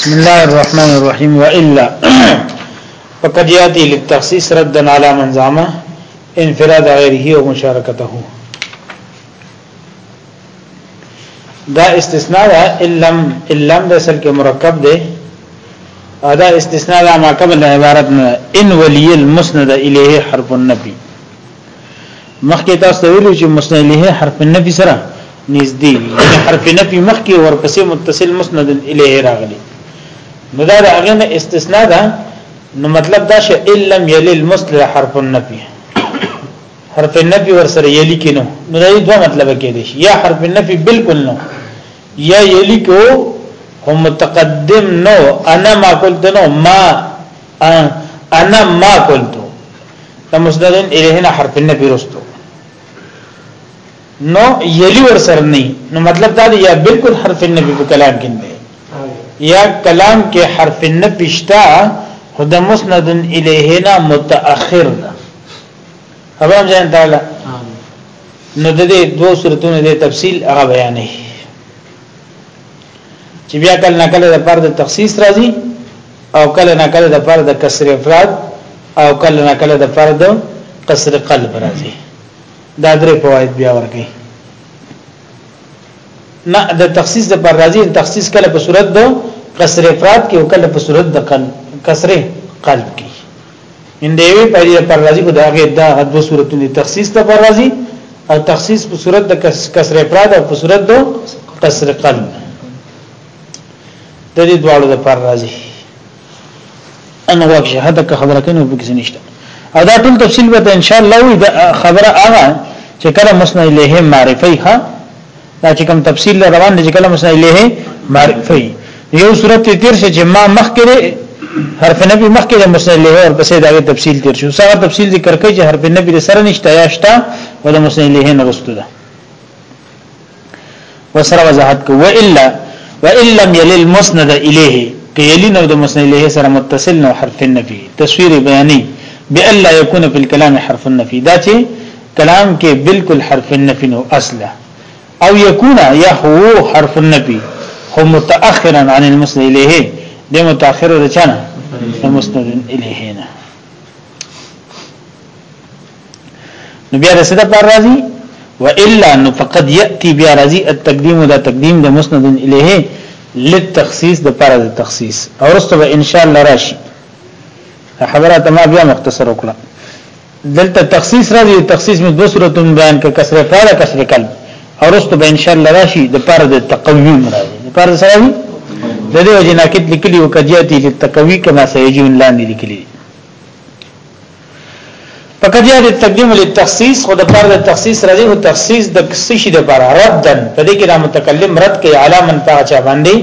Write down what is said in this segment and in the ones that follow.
بسم الله الرحمن الرحيم وإلا فقد يأتي للتخصيص ردا على من زعم انفراد غيره ومشاركته دا استثناء ده الم الم د اصل کې مرکب ده ادا استثناء دا ما قبل عبارت نه ان ولي المسند الیه حرف النبي مخکې تاسو ته ویلو چې مسند الیه حرف النفي سره نږدې یعنی حرف نفي مخکې ورپسې متصل مسند الیه راغلی نو دا هغه نه استثناء ده نو مطلب دا چې ان لم یلی المسند حرف النفي حرف النفي ور سره یلی کینو نو دا یو مطلب کې دی یا حرف النفي بالکل نو یا یلی کو هم متقدم نو انا ما قلت نو ما انا ما قلت د مسند الیه نه حرف نه پیرستو نو یلی ور سره نه نو مطلب دا دی یا بالکل حرف نه په کلام کې نه یا کلام کې حرف نه پښتا خود مسند الیه نه متأخر ده خبر هم ځان تعالی نو د دې دوه صورتونو د تفصیل هغه بیانې چې بیا کله نه کله د پر د تخصیص راځي او کله نه کله د پر د کسر افراد او کله نه کله د پر د قصر قلب راځي دا درې فواید بیا ورګي نه د تخصیص د پر راځي تخصیص کله په صورت د قصر افراد کې او کله په صورت د قلب کسر قلب کې ان د یوې پایلې لپاره راځي خو د هغې دا دوه صورتونه تخصیص لپاره راځي او تخصیص په صورت د کسر افراد او په صورت د کسر قلب د دې دواړو لپاره راځي ان واکشه هدا که خبره کینو په کیسه نشته او دا ټول تفصیل به ان شاء الله وي دا خبره هغه چې کله مسند له معرفي ها دا چې کوم تفصیل روان دي چې کله مسنا الیه معرفي یو صورت تیر شي چې ما مخکره حرف نبی مخکره مسنا الیه او پسې دا تفصیل تیر شو سره تفصیل ذکر کوي چې حرف نبی سره نشته یا شته او د مسنا الیه نه رسته ده وسره وضاحت کو والا وان لم يل المسند الیه کيلین او د مسنا الیه سره متصل نو حرف نبی تصویر بیانی بألا يكون في الكلام حرف النفي دا چې کلام کې بالکل حرف النفي نو اصله او يكون يهو حرف النفي هو متأخرا عن المسند اليه د متأخر رچنه المسند اليه نه نو بیا رسده پر راضي والا نو فقد ياتي بیا راضي التقديم دا تقديم د مسند اليه للتخصيص د پر د تخصيص اورسته ان شاء الله راشي خبره تمام بیا مختصر وکړه دلته تخصیص راځي تخصیص مې دوه صورتونو بیان کړ کسر فعل کسر قلب او رستو به ان شاء الله راشي د پر د تقویم راځي د پر سره وي د دې وجه ناکت لیکلي او کجیاتی د تقوی کما سيجي من لاندې لیکلي فکجیا د تقدیم للتخصیص خود پر د تخصیص راځي او تخصیص د کسي شي د پر ردن په دې کې د متکلم رد کوي علامن پاچا باندې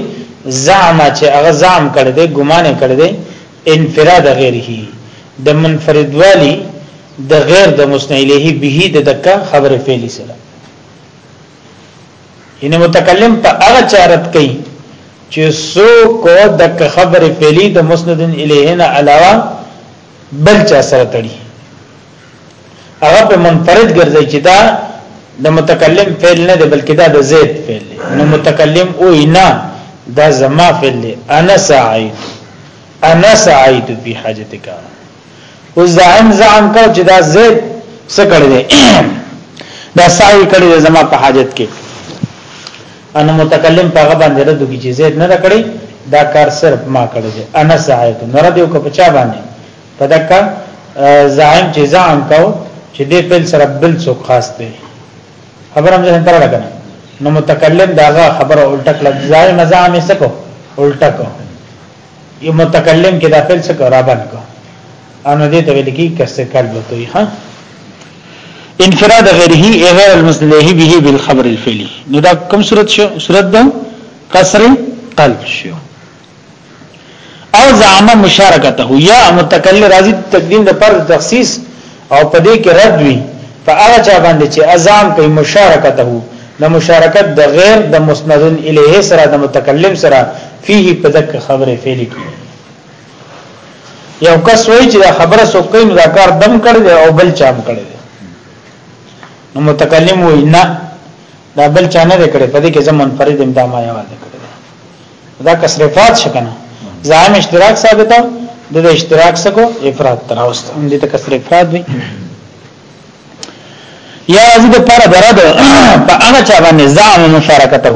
زعم چې هغه زعم کړ دې ګمان کړ دې انفراد غیره د منفردوالی د غیر د مسند الیه به د دکا خبر فعلی سره ان متکلم په هغه چارت کوي چې سو کو د خبر فعلی د مسند الیه نه علاوه بل چا سره تړي هغه په منفرد ګرځي چې دا د متکلم فعل نه دی بلکې دا د زید فعل دی نو متکلم او نه دا زما فعل دی انا سعید انا سعید فی حاجتک او زعم زعم کو چې دا زید څه کړی دی دا سعی کړی دی زما په حاجت کې انا متکلم په هغه باندې رد کی چې زید نه کړی دا کار صرف ما کړی دی انا سعید نو رد یو کو په چا باندې په دکا زعم چې زعم کو چې دې فعل سره بل څوک خاص دی خبر هم ځان تر لګنه نو متکلم داغه خبره الټه کړه زعم زعم یې سکو الټه کو یو متکلم کې دا فعل سکو را باندې کو ان دې ته ویل کی کسه قلب توي ها انفراد غیره غیر المسلح به بالخبر الفعلی نو دا کوم صورت شو صورت دا کسر قلب شو او زعما مشارکته یا متکلم راضی تقدیم د پر تخصیص او پدې کې رد وی فاغه چا باندې چې ازام کوي مشارکته د مشارکت د غیر د مسند الیه سره د متکلم سره فيه پدک خبره فعل کی یو کس وای چې خبره سو کوي نو دا کار دم کړي او بل چام کړي نو متکلم وای نه دا بل چا نه کړي پدې کې زمون فرید امدامه یاد کړي دا کسر افراد شکنه زعم اشتراک ثابته د اشتراک سکو افراد تراوست هم دې ته کسر افراد وي یا ازي د پر درد په هغه چا باندې زعم مشارکته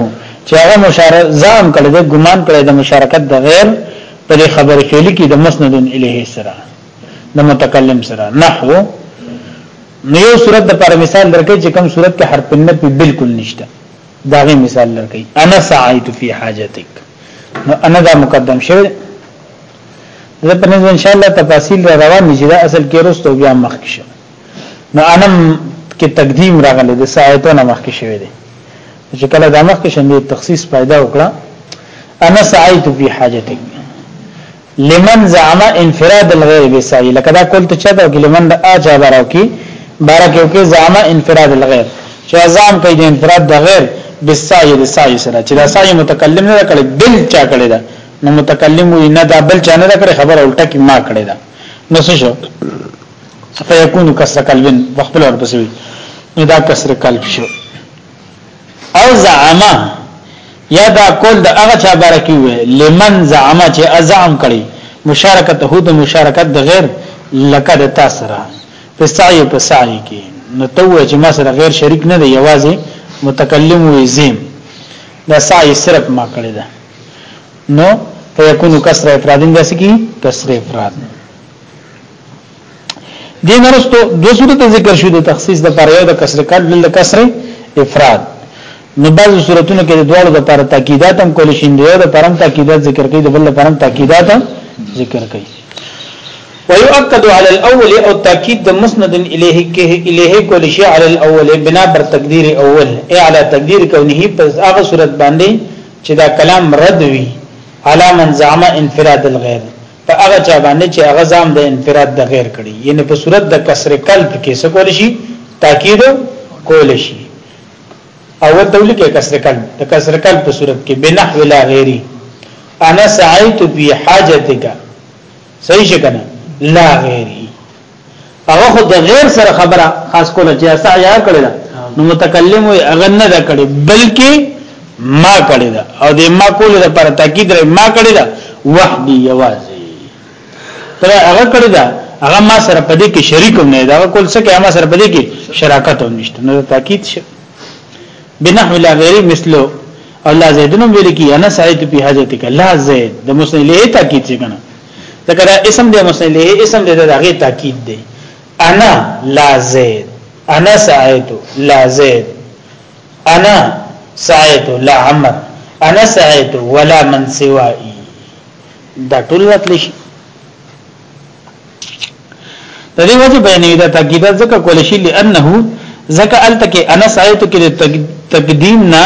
چې هغه مشارک زعم کړي د ګمان کړي د مشارکت د غیر په خبر فعلی کې د مسند الیه سره د متکلم سره نحو نو یو صورت د پر مثال درکې چې کوم صورت کې حرف نفي بالکل نشته داغه مثال لرکې انا سعیت فی حاجتک نو انا دا مقدم شوی زه په نظر ان شاء الله تفاصیل را روان دي چې دا اصل کې رستو بیا مخ کې شو نو انا کې تقدیم راغلی د سعیتونه مخ کې شوی دی چې کله دا مخ کې شندې تخصیص پیدا وکړه انا سعیت فی حاجتک لمن زعم انفراد الغير بسعي لکه دا کول ته چاته کې لمن د اچا براو کې بارکه او کې زعم انفراد الغير چې ازام کوي د انفراد د غیر بالسعي د سعي سره چې دا سعي متکلم نه کړي بل چا کړي دا نو متکلم وي نه دا بل چا نه کړي خبر الټه کې ما کړي دا نو څه شو فیکون کسر قلبن وخپل ورپسوي نو دا کسر قلب شو او زعما یا دا کول د هغه چا باره کې وي لمن زعما چې ازعم کړي مشارکت هو د مشارکت د غیر لکه د تا سره په سعی په سعی کې نو ته وې چې ما سره غیر شریک نه دی یوازې متکلم وي زم دا سعی صرف ما کړی ده نو فیکونو کسر افرادین داسې کی کسر افراد دین ورستو دو صورت ذکر شوی د تخصیص د پر یو د کسر کډ د کسر افراد نو بعض صورتونو کې د دوړو د پر تاکیدات هم کول شي د یو د پرم تاکیدات ذکر کوي د بل د پرم تاکیدات ذکر کوي ويؤكد على الاول او تاکید د مسند الیه کې الیه کول شي على الاول بنا بر تقدیر اول ای علی تقدیر کونه پس هغه صورت باندې چې دا کلام رد وي علامن زعما انفراد الغیر په هغه چا باندې چې هغه ځام د انفراد د غیر کړي یعنی په صورت د کسر قلب کې څه کول شي تاکید کول شي او تولي کې کسر قلب د کسر قلب په صورت کې بنحو لا غیری انا سعیت فی حاجتک صحیح شکنه لا غیری هغه خو د غیر سره خبره خاص کوله چې اسا یا کړی دا نو متکلم وي هغه نه دا کړی بلکې ما کړی دا او د ما کول د پر تاکید را ما کړی دا وحدی یوازې تر هغه کړی دا هغه ما سره پدې کې شریک نه دا کول څه کې ما سره پدې کې شراکت هم نشته نو تاکید شه بنحو لا غیر مثلو الله زیدنم ویل کی انا سعید په حاجت ک لا زید د مسلم له تاکید څنګه ځکه دا اسم دی مسند له اسم دی دا غي تاکید دی انا لا زید انا سعیت لا زید انا سعیت لا عمر انا سعیت ولا من سوائی دا ټول راتلی شي د دې وجه بیانې دا تاکید ځکه کول شي لانه ځکه الته کې انا سعیت کې تقدیم نه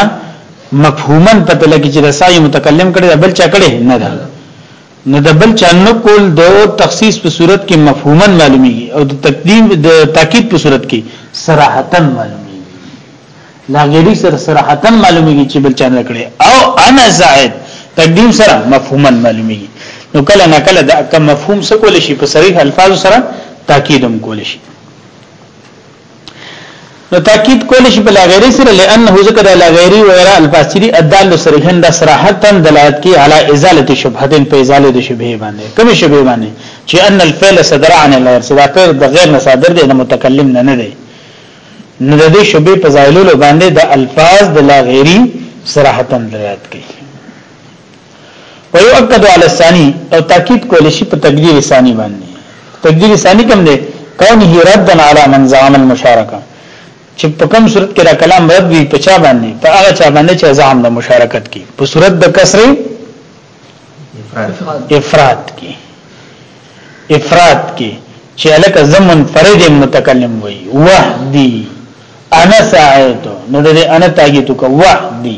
مفهوما پته لګی چې د سعی متکلم کړي بل چا کړي نه ده نو د بل چا نه کول د تخصیص په صورت کې مفهوما معلومیږي او د تقدیم د تاکید په صورت کې صراحتا معلومیږي لا غیری سره صراحتا معلومیږي چې بل چا نه کړي او انا زائد تقدیم سره مفهوما معلومیږي نو کله نه کله دا کوم مفهوم څه کول شي په صریح الفاظ سره تاکید هم کول شي نو تاکید کول شي بلا غیر سره لانه ذکر لا غیر و غیر الفاسری ادال سرحن دا صراحتا دلالت کی علی ازاله شبهتن په ازاله د شبهه باندې کوم شبهه باندې چې ان الفعل صدر عن الغیر صدا پر د غیر نه صادر دی نه متکلم نه نه دی نو د دې شبهه په ځایلو باندې د الفاظ د لا غیری صراحتا دلالت کوي ويؤكد على الثاني او تاکید کول شي په تقدیر ثاني باندې تقدیر ثاني کوم دی کونه ردا على من زعم المشارکه چې په کوم صورت کې دا کلام رد وي په چا باندې په هغه چا باندې چې زعم د مشارکت کې په صورت د کسر افراد کې افراد کې چې الک زمن فرد متکلم وي وحدي انا ساعتو نو دې انا تاګي تو کو وحدي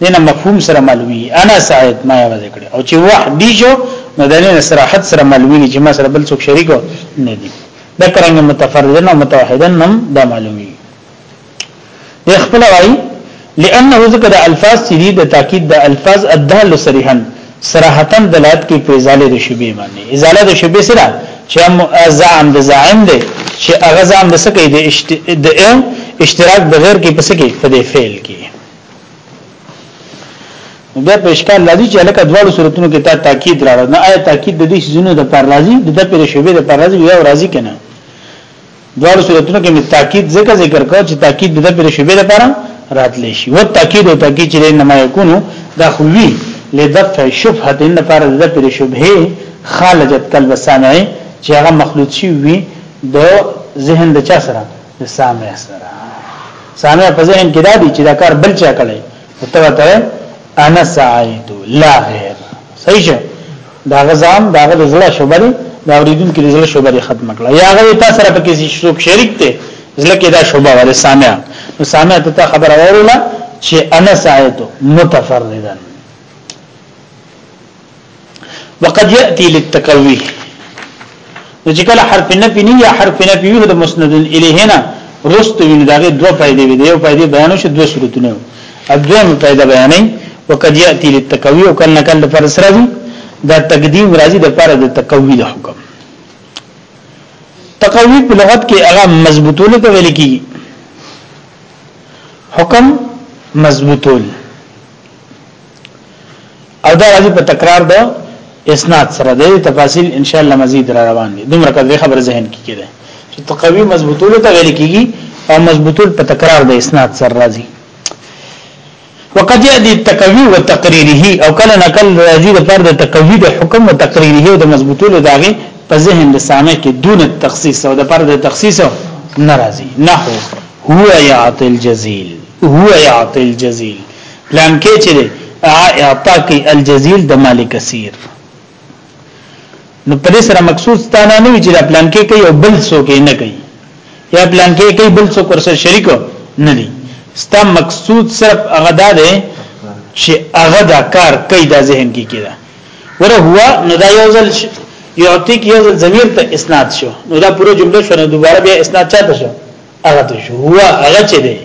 دینه مفهوم سره معلومی انا سعید ما یوازې کړی او چې وحدی شو نو د نه صراحت سره معلومی چې ما سره بل څوک شریک نه دي دا کرانګ متفردن او متوحدن هم دا معلومی دی خپل وای لانه ذکر الفاظ سری د تاکید د الفاظ ادل صریحا صراحتا دلالت کی په ازاله د شبی معنی ازاله د شبی سره چې زعم د زعم دی چې هغه زعم د سکه د اشتراک بغیر کې پسکه په دې فعل کې بیا په اشکال راځي چې لکه دواړو صورتونو کې تا تاکید راوړ نه آیا تاکید د دې شزونو د پر راځي د د پر شوبې د پر راځي یو راځي کنه دواړو صورتونو کې می تاکید ذکر ذکر کو چې تاکید د د پر شوبې د پر راتلی شي و تاکید او تاکید چې نه ما یکونو دا خووی لدفع شبهه ان پر د پر شبهه خالجت قلب سامع چې هغه مخلوط شي وي د ذهن د چا سره سامع سره سامع په ذهن کې دا دي چې دا کار بل چا کړی او ته وته انا سعید لا غیر صحیح شه دا غزام دا غل زړه شوبه دي دا اوریدون کې زړه شوبه دي ختم کړه یا غوي تاسو سره په کې شوک شریک ته زړه کې دا شوبه وره سامع نو سامع ته خبر اوروله چې انا سعید متفردن وقد ياتي للتقوي نو چې کله حرف نفي نه یا حرف نفي وي د مسند الیه نه رست وي نو داغه دوه فائدې وي یو فائدې بیانو شو دوه صورتونه ادویم فائدہ بیانې وقد ياتي للتقوي او کله کله پر سره دي دا تقدیم راځي د پر د تقوی د حکم تقوی په لغت کې هغه مضبوطول ته ویل کیږي حکم مضبوطول او دا راځي په تکرار د اسناد سره د تفاصیل ان شاء الله مزید را روان دي دومره کده خبر ذهن کې کېده چې تقوی مضبوطول ته ویل کېږي او مضبوطول په تکرار د اسناد سره راځي وقد يأتي التقوي وتقريره او کله نقل راځي د پر د تقوی د حکم او تقریره او د مضبوطول داغه په ذهن د سامع کې دون التخصیص او د پر د تخصیص ناراضي نحو هو يعطي الجزيل هو يعطي الجزيل پلانکې چې دی اعطا کې الجزيل د مال کثیر نو پر سره مقصود ستانه نه وی چې دا پلانکې کوي او بل څوک یې نه کوي یا پلانکې کوي بل څوک ورسره شریک نه دي ستا مقصود صرف هغه دا دی چې هغه دا کار کوي دا ذهن کې کیدا وره هوا نو دا یو ځل یعطیک یو ځل ضمیر ته اسناد شو نو دا پوره جمله شو نو دوباره بیا اسناد چاته شو هغه ته شو هو هغه چې دی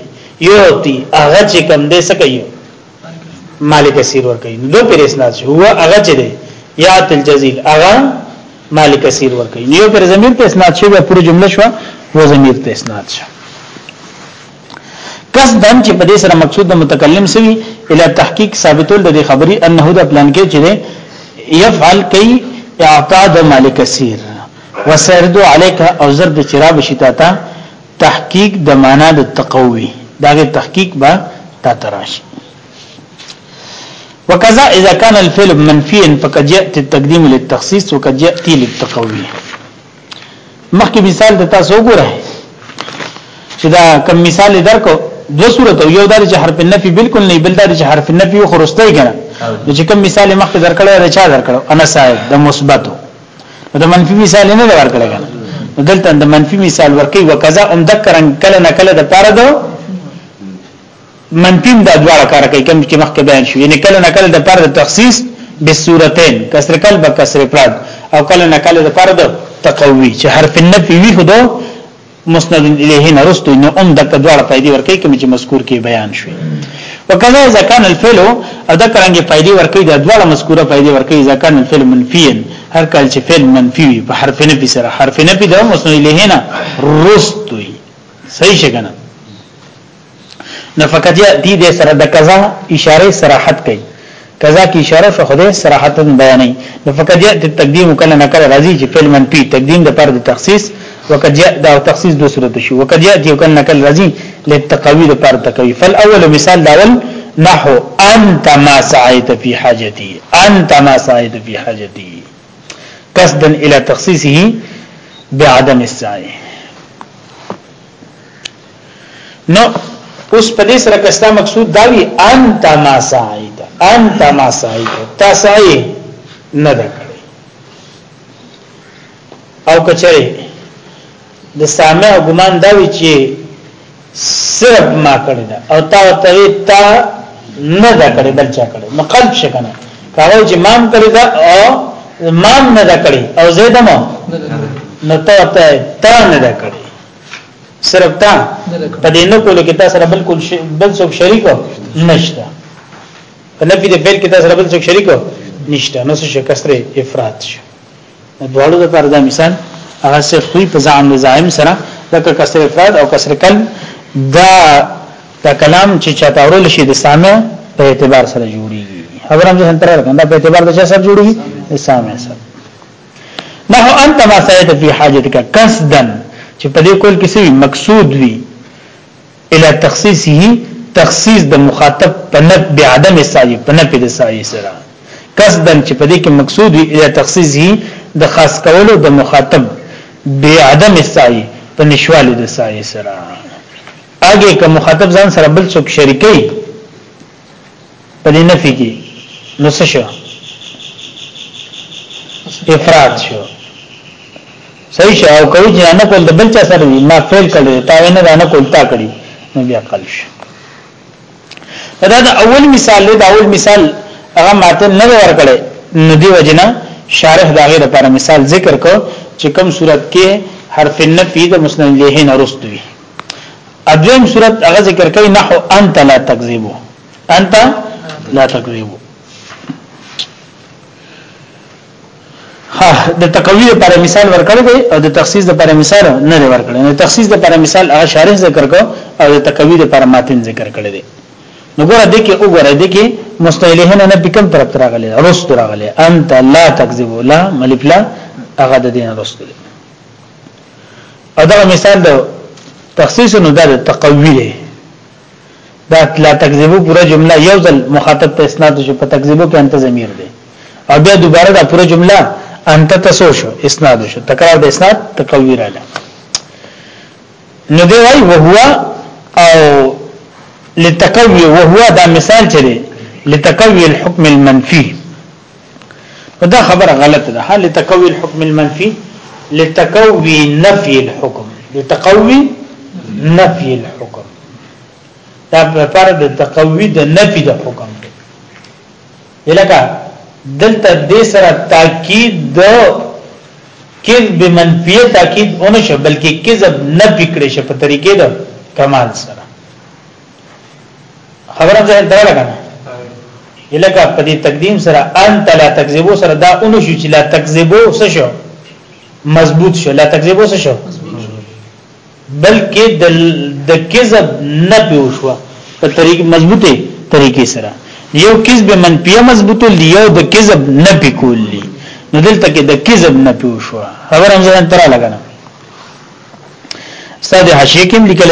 یو تی هغه چې کم دی څه کوي مال کثیر ور کوي نو پر اسناد شو هو هغه چې دی یا تل جزیل هغه مال کثیر ور کوي یو پر ضمیر ته اسناد شو په پوره جمله شو و ضمیر ته اسناد شو کس دن چې په دې سره مقصود د متکلم سوي اله تحقیق ثابتول د خبري انه د پلان کې چې يفعل کوي اعطاء د مالک کثیر وسردو عليك او زرد چراب شتا تا تحقیق د معنا د تقوی داغه تحقیق به تا تراش وکذا اذا كان الفعل منفيا فقد ياتي التقديم للتخصيص وقد ياتي للتقوي مخکې مثال د تاسو وګورئ چې دا کم مثال درکو دو صورت یو دار چې حرف نفي بالکل نه بل دار چې حرف نفي خو رسته کړه چې کم مثال مخکې درکړل دا چا درکړو انا صاحب د مثبتو دا منفي مثال نه ورکړی کنه دلته د منفي مثال ورکی وکذا ام ذکرن کله نه کله د پاره دو منفي د دواړه کار کوي کوم چې مخکې بیان شو یعنی کله نه کله د پاره د تخصیص به صورتین کسر کلب کسر پرد او کله نه کله د پاره د تقوی چې حرف النفي وی خدو مسند الیه نه رستو نه ام د کډوړ فائدې ورکې کوم چې مذکور کې بیان شوی وکذا اذا كان الفعل او دا کرانګي فائدې ورکې د ډول مذکوره فائدې ورکې اذا كان الفعل منفيا هر کال چې فعل منفي وي په حرف نفي سره حرف نفي د مسند الیه نه رستو صحیح شګنه نه فقط یا دی د سره د قضا اشاره صراحت کوي قضا کی اشاره شو خدای صراحت بیانې نه فقط یا د تقدیم کله نه کله راځي چې فعل منفي تقدیم د پر د تخصیص وقد جاء دا تخصیص دو صورت شو وقد جاء یو کله نه کله راځي لتقوی د پر تقوی فالاول مثال داول نحو انت ما سعيت في حاجتي انت ما سعيت في حاجتي قصدا الى تخصيصه بعدم السعي نو اوس په دې سره کستا مقصود دا وی انت ما سعیت انت ما سعیت تاسعی نه ده کړی او کچره د سامع ګمان دا وی چې صرف ما کړی دا او تا ته تا نه ده کړی بل چا کړی نو قلب شکنه کاوه چې مام کړی دا او مام نه ده کړی او زیدمو نه ته ته نه ده کړی صرف تا په دې نه کولو کې تاسو سره بالکل شي بل څوک شریک نشته په نفي د فعل کې تاسو سره بل څوک شریک نشته نو څه شکستره افراد شي دواړو لپاره دا مثال هغه څه خوې په ځان نظام سره لکه کسر افراد او کسر کل دا دا کلام چې چاته اورل شي د سامع په اعتبار سره جوړیږي خبرم ځان تر کنده په اعتبار د چا سره جوړیږي د سامع سره نه انت ما سایت فی حاجتک قصدا چې په دې کول کې سوي مقصود وي الى تخصیصه تخصیص د مخاطب په نه به عدم سایه په نه په د سایه سره قصدا چې په دې کې مقصود وي الى تخصیصه د خاص کولو د مخاطب به عدم سایه په نشوالي د سایه سره اګه که مخاطب ځان سره بل څوک شریکي په دې نفي کې نو څه شو افراد شو صحیح شو او کوي چې نه کول د بل چا سره ما فعل کړی تا نه نه کول تا کړی نو بیا قل شو دا د اول مثال دی دا اول مثال هغه ماته نه ورکړي نو دی وجنا شارح دا غیر لپاره مثال ذکر کو چې کوم صورت کې حرف النفي د مسند له نه رستوي ادویم صورت هغه ذکر کوي نحو انت لا تکذبو انت لا تکذبو ها د تقوی لپاره مثال ورکړی دی او د تخصیص لپاره مثال نه دی ورکړی نو تخصیص لپاره مثال هغه شارح ذکر کو او د تقوی لپاره ماتن ذکر کړی دی نو ګوره د کې وګوره د کې مستعلیه نه په کوم طرف راغلی رست راغلی انت لا تکذب لا ملفلا هغه د دین رست دی ادا مثال د تخصیص نو د تقوی دی دا لا تکذیبو پورا جمله یو ځل مخاطب ته اسناد شو په تکذیبو کې انت ضمیر دی او بیا دوباره دا پورا جمله انت تسو شو اسناد شو تکرار د اسناد تقوی رااله نو دی وای وهو او لتقوی وهو دا مثال چره لتقوی الحكم المنفي دا خبره غلطه ده حال تقوی الحكم المنفي لتقوی نفي الحكم لتقوی نفي الحكم دا لپاره د تقوی د نفي د حکم دی الکه دلته د سره تاکید د کذب منفیه تاکید اونشه بلکې کذب نه پکړې شه په طریقې د کمال سره خبره ده دا لګا الکه په دې تقدیم سره انت لا تکذبو سره دا اونو شو چې لا تکذبو څه شو مضبوط شو لا تکذبو څه شو بلکې د کذب نه پیوشوا په طریق مضبوطه طریقې سره یو کذب منفیه مضبوطو لیو د کذب نه پکول لی نو دلته کې د کذب نه پیوشو خبر هم ځان ترا لګنه ساده حشیه کې لیکل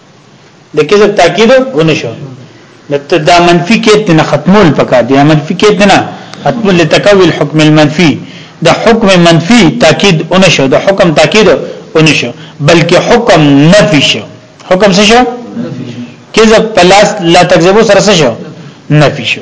د کذب تاکید ونه شو نته دا منفی کېت نه ختمول پکار دی منفی کېت نه ختمول لتکوي الحكم المنفي د حکم منفی تاکید ونه شو د حکم تاکید ونه شو بلکې حکم نفي شو حکم څه شو کذب پلاس لا تکذبو سره څه شو نفي شو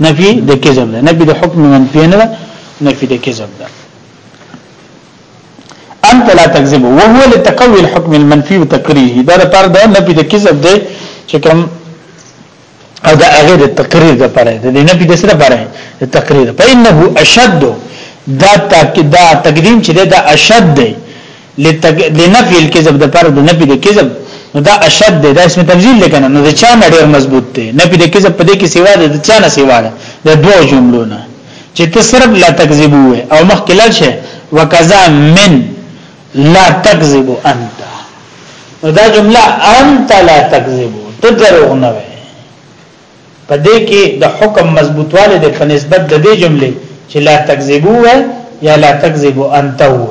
نفي د کذب ده نفي د حکم منفي نه ده نفي د کذب ده انت لا تکذب وهو لتقوي الحكم المنفي وتقريره دا لپاره ده نفي د کذب ده چې کوم او دا هغه د تقریر د پاره د نفي د سره پاره د تقریر فإنه اشد دا تاکید دا تقدیم چې دا اشد دی لنفي الكذب د پر د نفي د کذب نو دا اشد دی دا اسم تنزیل لکنه نو د چا نه ډیر مضبوط دی نفي د کذب په دې کې سیوا ده د چا نه سیوا ده د دوه جملو نه چې ته صرف لا تکذبو او مخکې لږ شه وکذا من لا تکذب انت نو دا جمله انت لا تکذب ته دروغ نه وي په دې کې د حکم مضبوطواله د په نسبت د دې جملې چې لا تکذبو یا لا تکذبو انت هو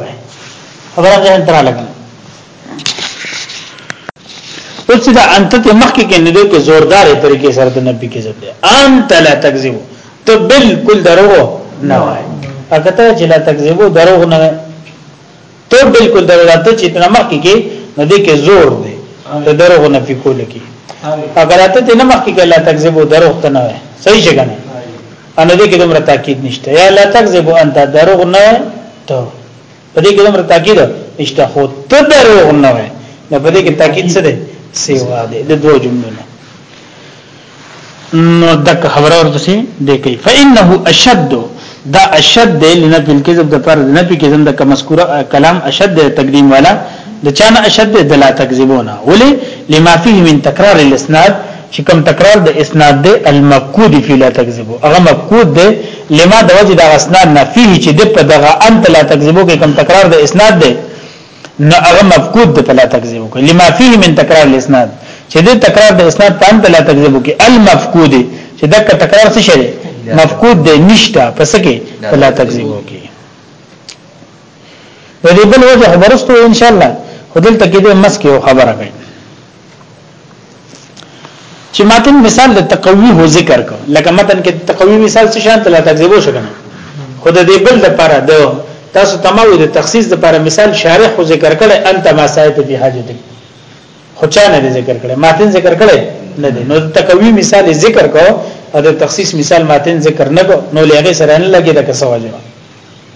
خبره ځان تر لګل اوس چې دا انت ته مخکې کې نه دی کې زوردار طریقې سره د نبی کې ځل دی انت لا تکذبو ته بالکل دروغ نه وای هغه ته چې لا تکذبو دروغ نه ته بالکل دراته چې تنه مخ کې نو دې کې زور دی ته دروغ نه فکول کی اگر ته تنه مخ کې لا تکذب او دروغ ته نه وي صحیح څنګه نه ان دې کې دومره تاکید نشته یا لا تکذب انت دروغ نه ته په دې کې دومره تاکید نشته خو ته دروغ نه وي نو په دې کې تاکید څه دی سیوا دی د دوه جملو نه نو دک خبر اور تسی دیکھئی فا انہو اشد دو دا اشد دے لنفی الكذب دا پر نفی کذن دا کمسکورا کلام اشد دے تقدیم والا دا چانا اشد دے دلا تکذبونا ولی لما فیه من تکرار الاسناد چې کوم تکرار د اسناد دی المفقود فی لا تکذبو هغه مفقود دی لما د وجه د اسناد نه فيه چې د په دغه انت لا تکذبو کې کوم تکرار د اسناد دی نو هغه مفقود د تلا تکذیب وکړي لما فيه من تکرار الاسناد چې د تکرار د اسناد په ان تلا تکذیب وکړي المفقود چې دغه تکرار څه شي مفقود دی نشته پس کې تلا تکذیب وکړي د دې بل وجه خبرستو ان شاء الله خدل تکې دې مسکه خبره کوي چې ماتن مثال د تقوی هو ذکر کو لکه متن کې تقوی مثال څه شان ته لا تکذیبو شو کنه خود دې بل د پاره د تاسو تماوي د تخصیص د پاره مثال شارح خو ذکر کړي انت ما سایت به حاجت خو چا نه ذکر کړي ماتن ذکر کړي نه دي نو تکوی مثال ذکر کو او د تخصیص مثال ماتن ذکر نه کو نو لغه سره نه لګي د کسو وجه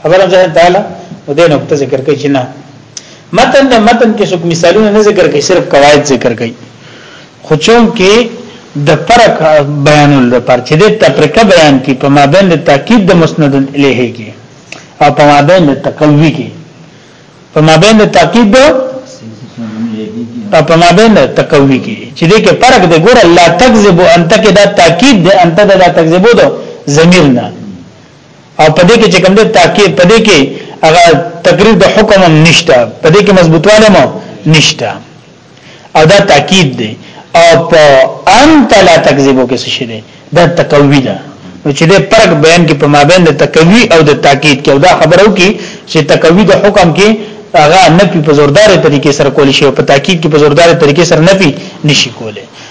خبره ده تعالی نو دې نقطه ذکر کوي چې نه متن د متن کې څوک مثالونه نه ذکر کوي صرف قواعد ذکر کوي خو چون کې د فرق بیانول لپاره چې د تفریقه بیان کی په مابین د تاکید د مسند الیه کې او په مابین د تقوی کې په مابین د تاکید او په مابین د تقوی کې چې دې کې فرق د ګور الله تکذب انت کې دا تاکید د انت دا تکذبو دو ضمیر نه او په دې کې چې کوم د تاکي په دې کې هغه تقریر د حکم هم نشته په دې کې مضبوطواله مو نشته او دا تاکید دی او په انت لا تکذبو کې څه شي دی دا تقوی ده نو چې د فرق بیان کې په مابین د تقوی او د تاکید کې دا خبرو کې چې تقوی د حکم کې هغه نفي په زوردار طریقې سره کول شي او په تاکید کې په زوردار طریقې سره نفي نشي کولای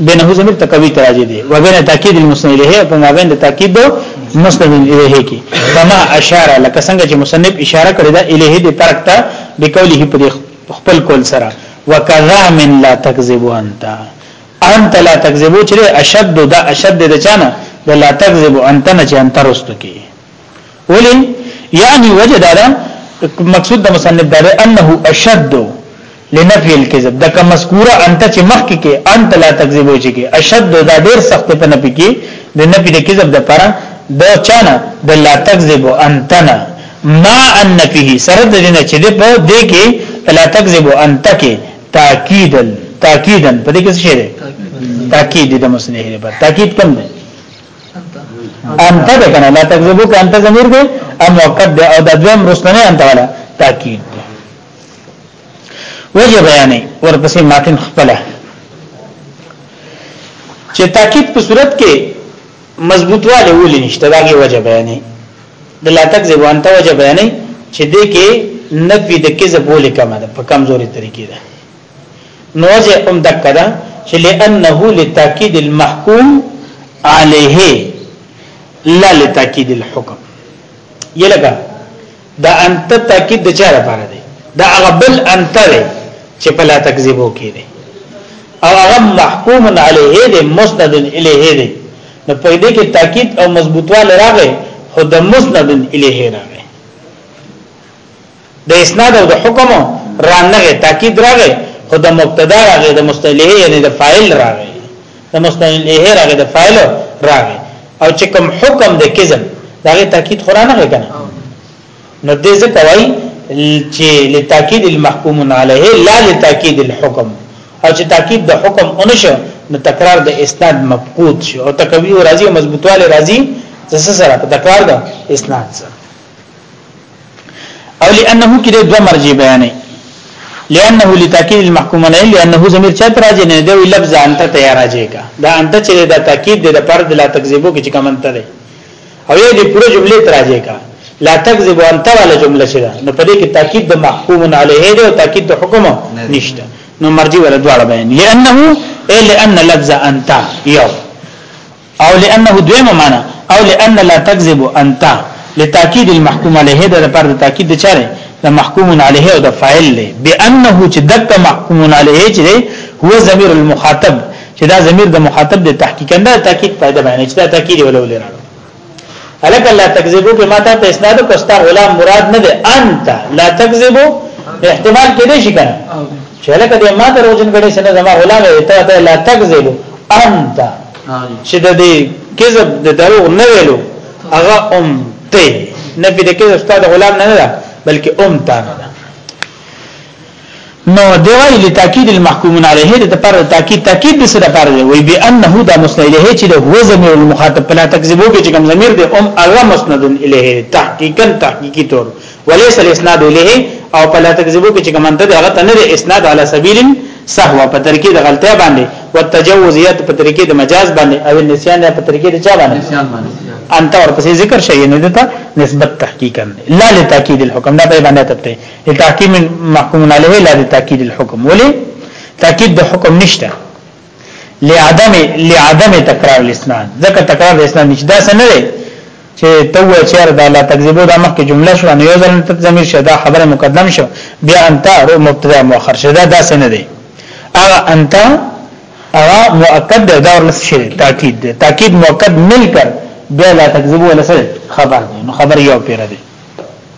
بینه زمیر تکوی تراجی دی و بین تاکید المسند الیه په مابین د تاکید دو مسند الیه کی کما اشاره لکه څنګه چې مصنف اشاره کړی دا الیه د ترک ته بقوله په خپل کول سره وکذا من لا تکذب انت انت لا تکذب چې اشد دا اشد د چانه د لا تکذب انت نه چې انت رستو کی ولی یعنی وجه دا ده مقصود د مصنف دا ده انه اشد لنفي الكذب دا که مذکوره انت چې مخکې کې انت لا تکذب وجه کې اشد دا ډیر سخت په نفي کې د نفي د کذب د پره د چانه د لا تکذب انتنا ما ان فيه سره د دې چې د په دې کې لا تکذب انت کې تاکیدا تاکیدا په دې کې څه شی دی تاکید د مصنف لپاره تاکید کوم دی انت ده کنه لا تکذبو که انت ضمیر ده ام وقت ده او د دویم رسنه انت والا تاکید ده وجه بیانې ورپسې ماتن خپله چې تاکید په صورت کې مضبوطواله ولې نشته داګه وجه بیانې د لا تکذبو انت وجه بیانې چې دې کې نفي د کذب ولې کمه ده په کمزوري طریقې ده نو ځه هم دکا دا چې لانه لتاکید المحکوم علیه لا لتاکید الحکم یلګه دا انت تاکید د چا لپاره دی دا هغه بل انت دی چې په لا تکذیبو کې دی او هغه محکوم علیه دی مسند الیه دی نو په دې کې تاکید او مضبوطواله راغی خو د مسند الیه راغی د اسناد او د حکم رانغه تاکید راغی خو د مبتدا راغی د مستلیه یعنی د فاعل راغی د مستلیه راغی د فاعل راغی او چې کوم حکم د کذب دغه تاکید قران نه کنه نو دې څه کوي چې لتاکید المحکوم علیه لا لتاکید الحکم او چې تاکید د حکم اونشه نو تکرار د اسناد مفقود شي او تکوی راضی مضبوطواله راضی څه سره په تکرار د اسناد سره او لانه کې د دوه مرجع بیانې لانه لتاکید المحکوم نه لانه زمير چا ته راځي نه دی لفظ انت ته راځي کا دا انت چې دا تاکید دی د پر د لا تکذیبو کې کوم انت دی او یې د پوره جملې ته راځي کا لا تکذب انت ولا جمله شدا نو په دې کې تاکید د محکوم علیه دی او تاکید د حکم نشته نو مرجی ولا دواړه بیان لانه الا ان لفظ انت یو او لانه دویمه معنا او لان لا تکذب انت لتاکید المحکوم علیه د لپاره د تاکید د چاره د محکوم علیه او د فاعل له بانه چې دک محکوم علیه چې هو ضمیر المخاطب چې دا ضمیر د مخاطب د تحقیقا د تاکید پیدا باندې چې دا تاکید ولول راړو الک لا تکذبو کې ماته ته اسناد کوستا غلام مراد نه ده انت لا تکذبو احتمال کې دی شي کنه چې الک دې ماته روزن کړي سنه زما غلام ته لا تکذبو انت چې د دې کذب د دروغ نه ویلو هغه ام ته نه په دې کې استاد غلام نه ده بلکې ام ته نو دی ویل لتاکید المحکومون علیه د پر تاکید تاکید د سره پر وی به انه دا مسند الیه چې د هو زمیر المخاطب پلا تکذبو کې چې کوم زمیر د ام هغه مسند الیه تحقیقا تحقیقی طور وليس الاسناد الیه او په لا تکذبو کې چې کوم ته دغه تنه د اسناد علی سبیل سهو په طریقې د غلطه باندې او تجاوزیت په طریقې د مجاز باندې او نسیان په طریقې د چا باندې نسیان باندې انت ورپسې ذکر شي نه دته نسبت تحقیقا لا لتاکید الحكم دا به باندې تبته لتحکیم محکوم علیه لا لتاکید الحكم ولی تاکید د حکم نشته لعدم لعدم تکرار الاسناد ځکه تکرار د اسناد نشدا سره نه چې تو چیر دا لا تکذیبو دا مخکې جمله شو نو یو ځل ته ضمیر شه دا خبره مقدم شو بیا انت او مبتدا مؤخر شه دا داسې نه دی اغه انت اغه مؤکد ده دا ورلس شي تاکید ده تاکید مؤکد مل کر بیا لا تکذیبو ولا خبر دی نو خبر یو پیر دی